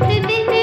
திருத்தி